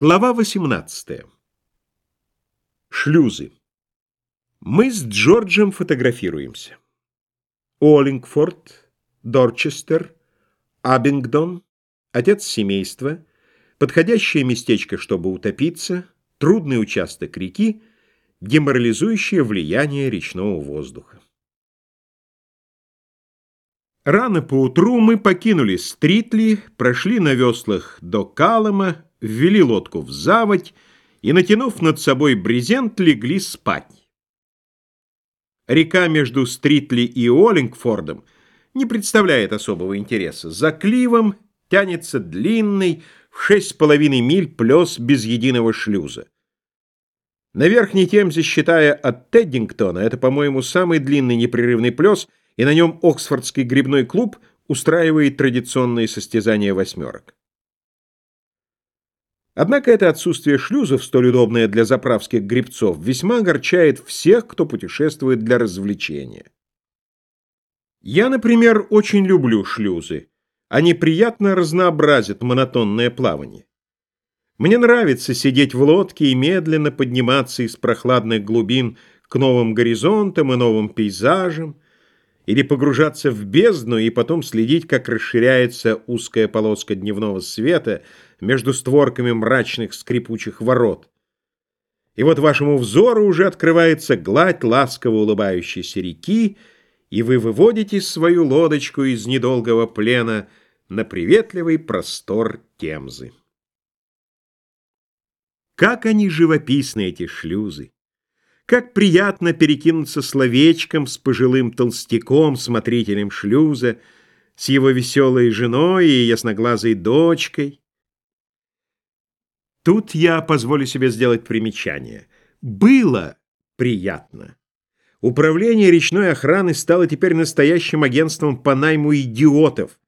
Глава 18. Шлюзы. Мы с Джорджем фотографируемся. Уоллингфорд, Дорчестер, Абингдон, отец семейства, подходящее местечко, чтобы утопиться, трудный участок реки, деморализующее влияние речного воздуха. Рано поутру мы покинули Стритли, прошли на веслах до Калама, ввели лодку в заводь и, натянув над собой брезент, легли спать. Река между Стритли и Оллингфордом не представляет особого интереса. За кливом тянется длинный в шесть с половиной миль плес без единого шлюза. На Верхней Темзе, считая от Теддингтона, это, по-моему, самый длинный непрерывный плес, и на нем Оксфордский грибной клуб устраивает традиционные состязания восьмерок. Однако это отсутствие шлюзов, столь удобное для заправских гребцов, весьма огорчает всех, кто путешествует для развлечения. Я, например, очень люблю шлюзы. Они приятно разнообразят монотонное плавание. Мне нравится сидеть в лодке и медленно подниматься из прохладных глубин к новым горизонтам и новым пейзажам, или погружаться в бездну и потом следить, как расширяется узкая полоска дневного света между створками мрачных скрипучих ворот. И вот вашему взору уже открывается гладь ласково улыбающейся реки, и вы выводите свою лодочку из недолгого плена на приветливый простор Темзы. Как они живописны, эти шлюзы! Как приятно перекинуться словечком с пожилым толстяком, смотрителем шлюза, с его веселой женой и ясноглазой дочкой. Тут я позволю себе сделать примечание. Было приятно. Управление речной охраны стало теперь настоящим агентством по найму идиотов.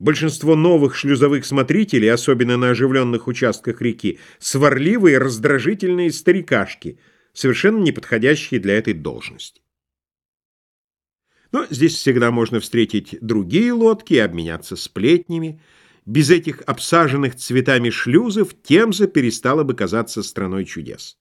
Большинство новых шлюзовых смотрителей, особенно на оживленных участках реки, сварливые, раздражительные старикашки – совершенно не подходящие для этой должности. Но здесь всегда можно встретить другие лодки и обменяться сплетнями. Без этих обсаженных цветами шлюзов Темза перестала бы казаться страной чудес.